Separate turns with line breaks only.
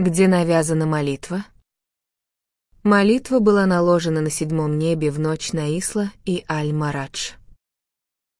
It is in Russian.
Где навязана молитва? Молитва была наложена на седьмом небе в ночь на Исла и Аль-Марадж.